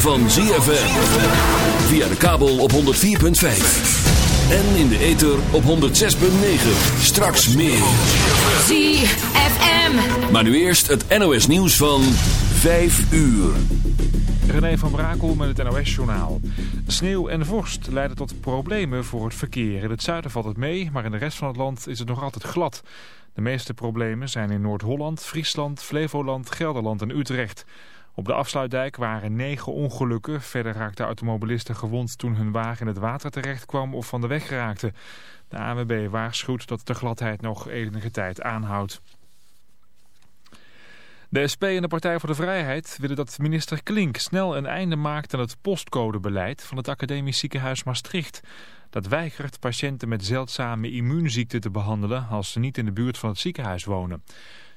van ZFM. Via de kabel op 104.5. En in de ether op 106.9. Straks meer. ZFM. Maar nu eerst het NOS nieuws van 5 uur. René van Brakel met het NOS-journaal. Sneeuw en vorst leiden tot problemen voor het verkeer. In het zuiden valt het mee, maar in de rest van het land is het nog altijd glad. De meeste problemen zijn in Noord-Holland, Friesland, Flevoland, Gelderland en Utrecht. Op de afsluitdijk waren negen ongelukken. Verder raakten automobilisten gewond toen hun wagen in het water terecht kwam of van de weg raakte. De ANWB waarschuwt dat de gladheid nog enige tijd aanhoudt. De SP en de Partij voor de Vrijheid willen dat minister Klink snel een einde maakt aan het postcodebeleid van het Academisch Ziekenhuis Maastricht. Dat weigert patiënten met zeldzame immuunziekten te behandelen als ze niet in de buurt van het ziekenhuis wonen.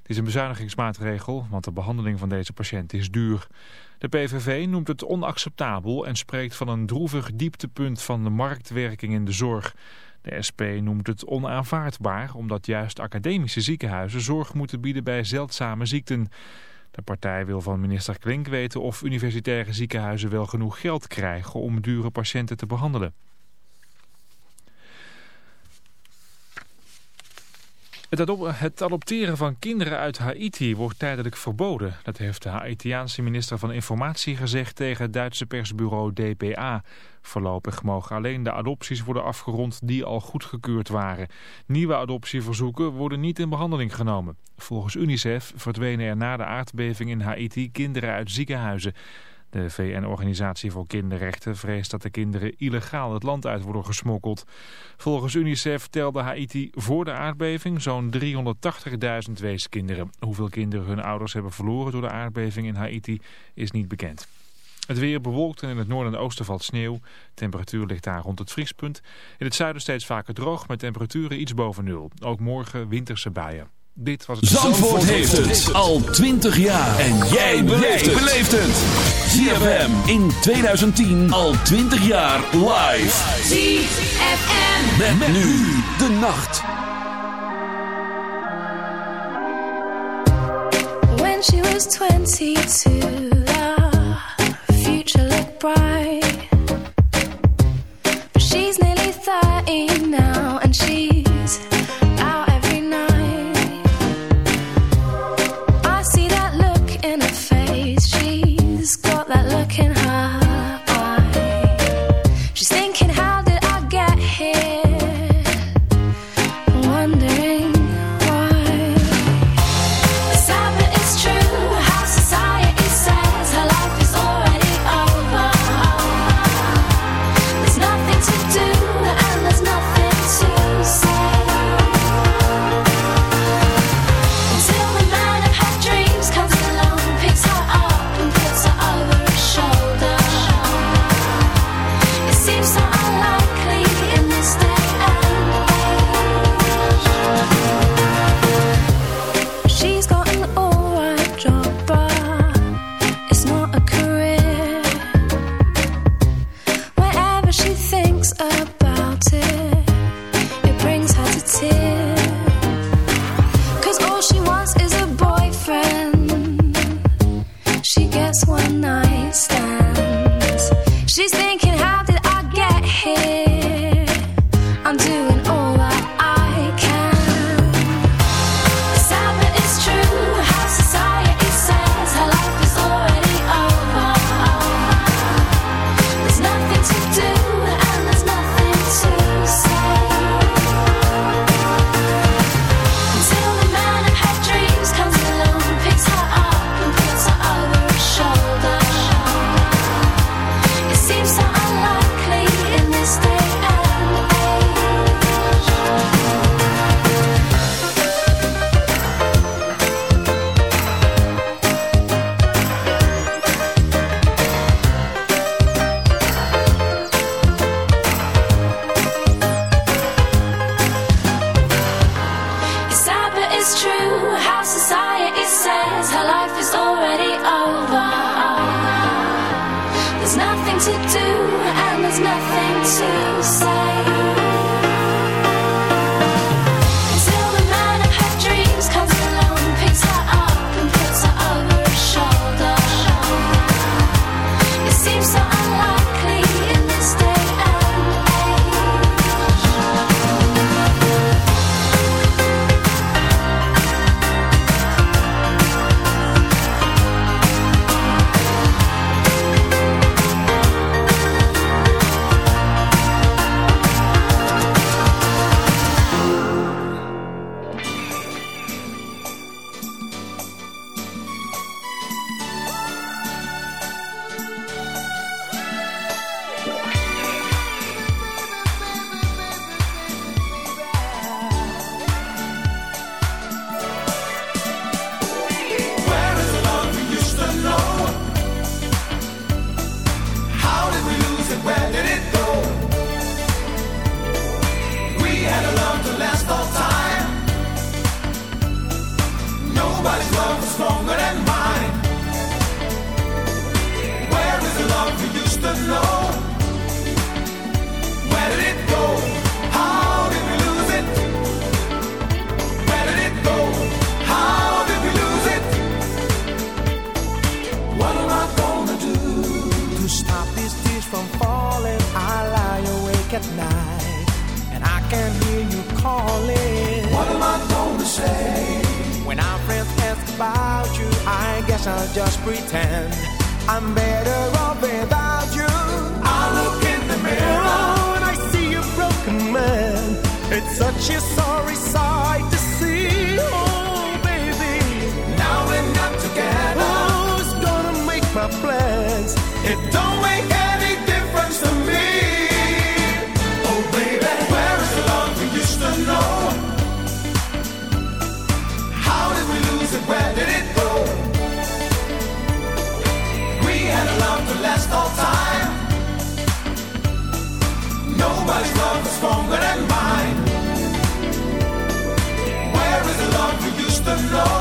Het is een bezuinigingsmaatregel, want de behandeling van deze patiënten is duur. De PVV noemt het onacceptabel en spreekt van een droevig dieptepunt van de marktwerking in de zorg. De SP noemt het onaanvaardbaar omdat juist academische ziekenhuizen zorg moeten bieden bij zeldzame ziekten. De partij wil van minister Klink weten of universitaire ziekenhuizen wel genoeg geld krijgen om dure patiënten te behandelen. Het adopteren van kinderen uit Haiti wordt tijdelijk verboden. Dat heeft de Haitiaanse minister van Informatie gezegd tegen het Duitse persbureau DPA. Voorlopig mogen alleen de adopties worden afgerond die al goedgekeurd waren. Nieuwe adoptieverzoeken worden niet in behandeling genomen. Volgens UNICEF verdwenen er na de aardbeving in Haiti kinderen uit ziekenhuizen. De VN-organisatie voor kinderrechten vreest dat de kinderen illegaal het land uit worden gesmokkeld. Volgens UNICEF telde Haiti voor de aardbeving zo'n 380.000 weeskinderen. Hoeveel kinderen hun ouders hebben verloren door de aardbeving in Haiti is niet bekend. Het weer bewolkt en in het noorden en oosten valt sneeuw. temperatuur ligt daar rond het vriespunt. In het zuiden steeds vaker droog met temperaturen iets boven nul. Ook morgen winterse buien. Dit was het Zandvoort, heeft het al 20 jaar. En jij beleeft het. ZFM in 2010 al 20 jaar live. ZFM. Met, met nu de nacht. When she was 22, the future looked bright. My plans? It don't make any difference to me. Oh, baby. Where is the love we used to know? How did we lose it? Where did it go? We had a love to last all time. Nobody's love is stronger than mine. Where is the love we used to know?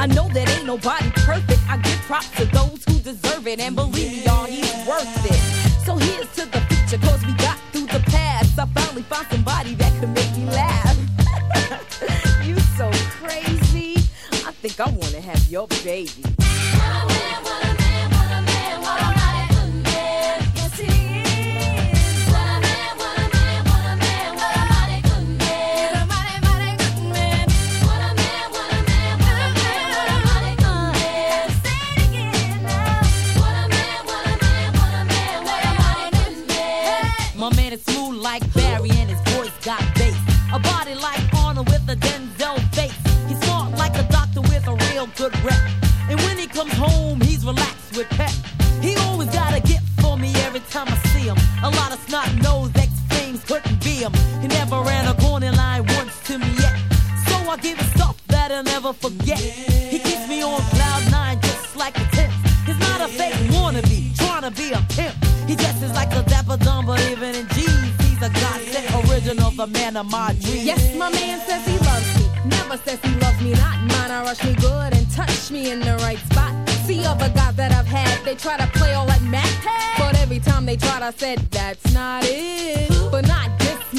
I know that ain't nobody perfect. I give props to those who deserve it. And believe He never ran a corner line once to me yet. So I give him stuff that I'll never forget. He keeps me on cloud nine just like a tip. He's not a fake wannabe, trying to be a pimp. He dresses like a dapper dumb, but even in jeans, he's a godsend original, the man of my dreams. Yes, my man says he loves me. Never says he loves me not. Mine, I rush me good and touch me in the right spot. See other guys that I've had, they try to play all like Mac. But every time they tried, I said, that's not it. But not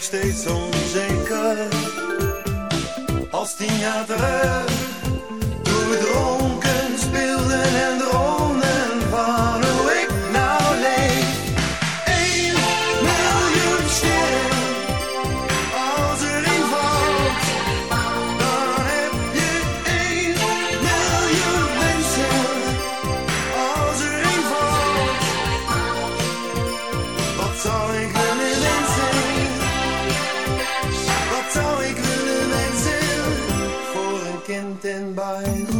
nog steeds onzeker. Als tien jaar terug, doe we by.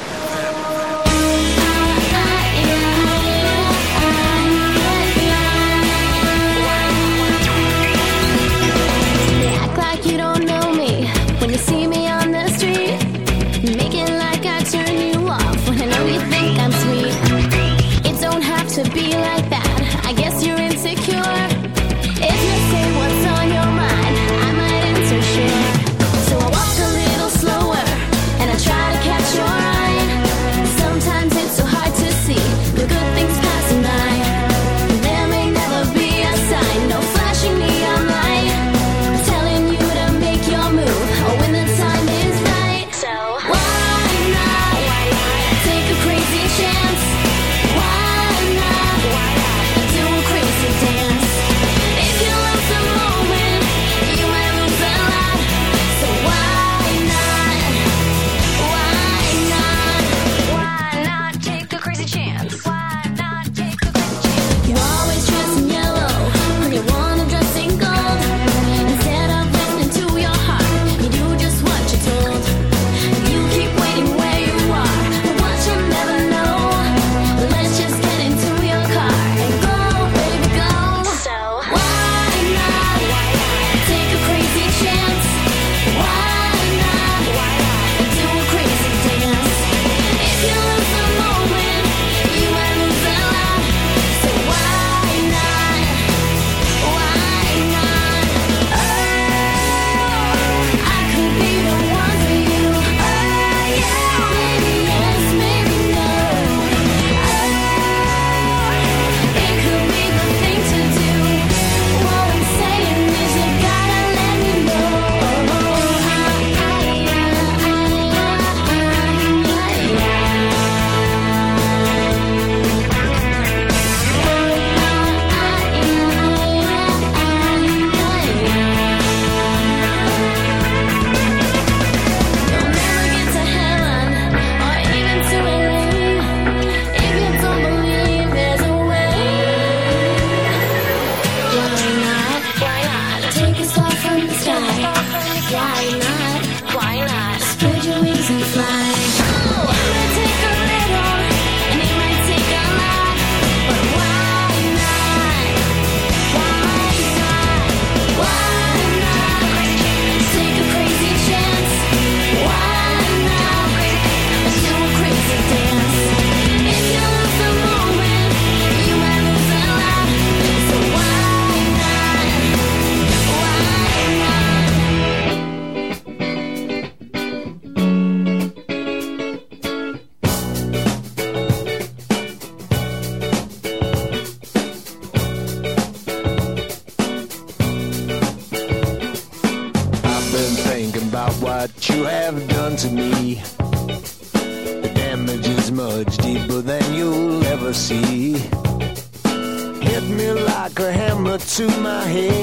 To my head.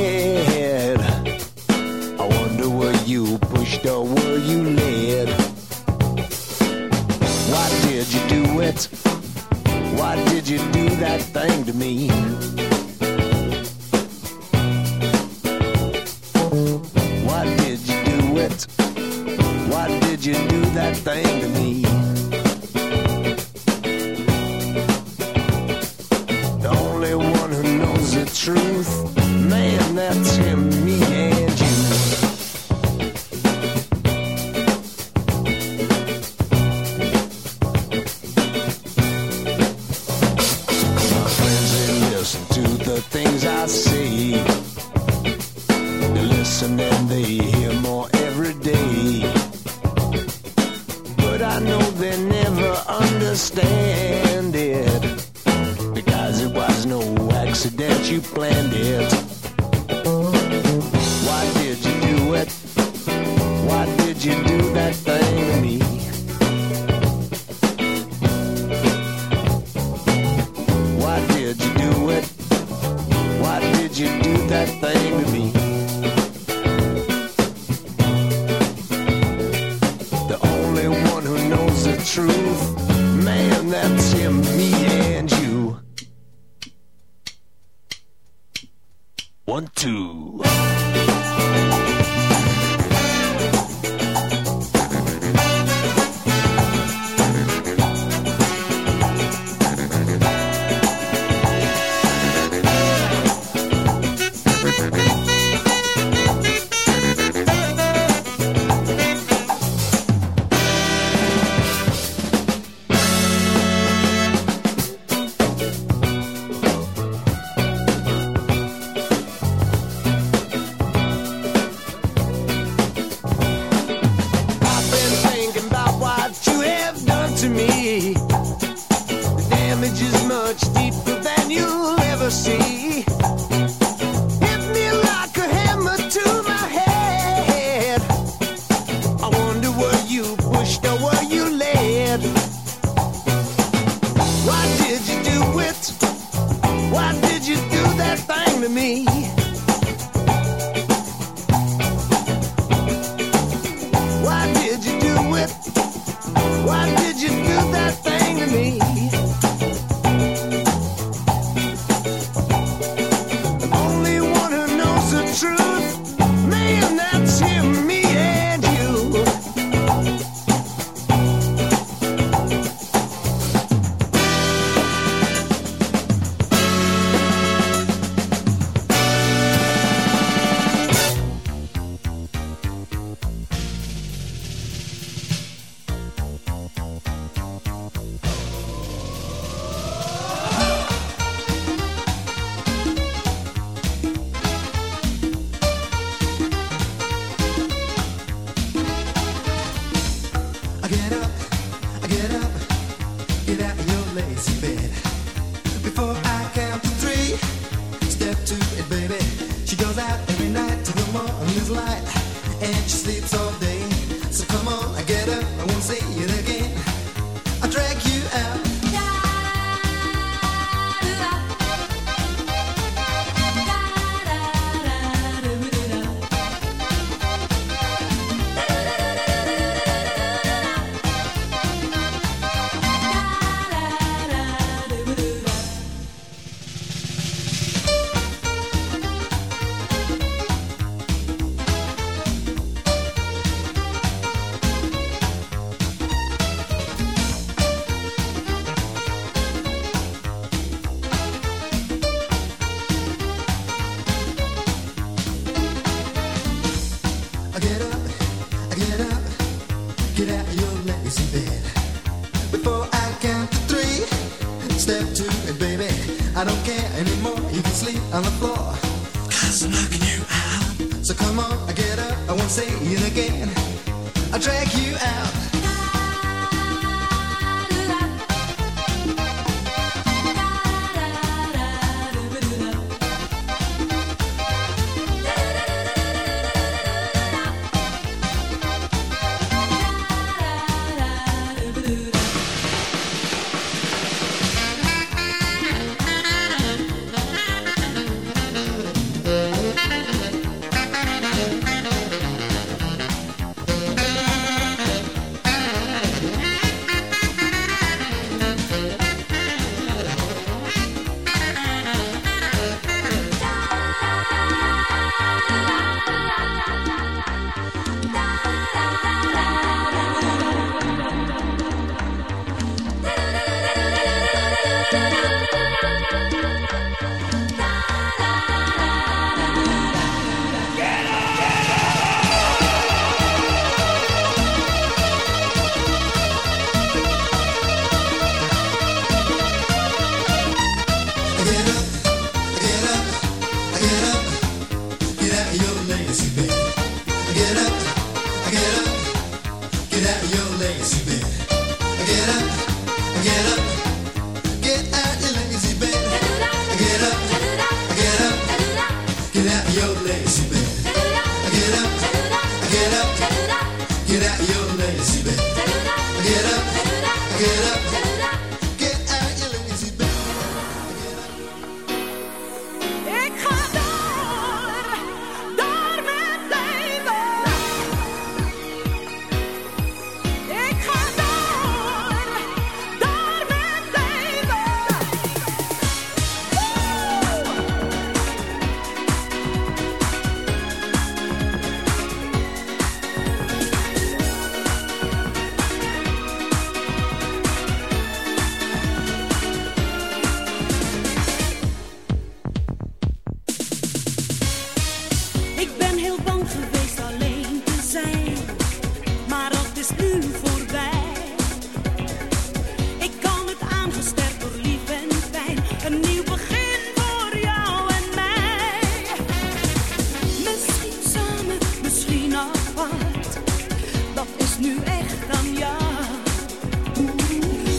Light,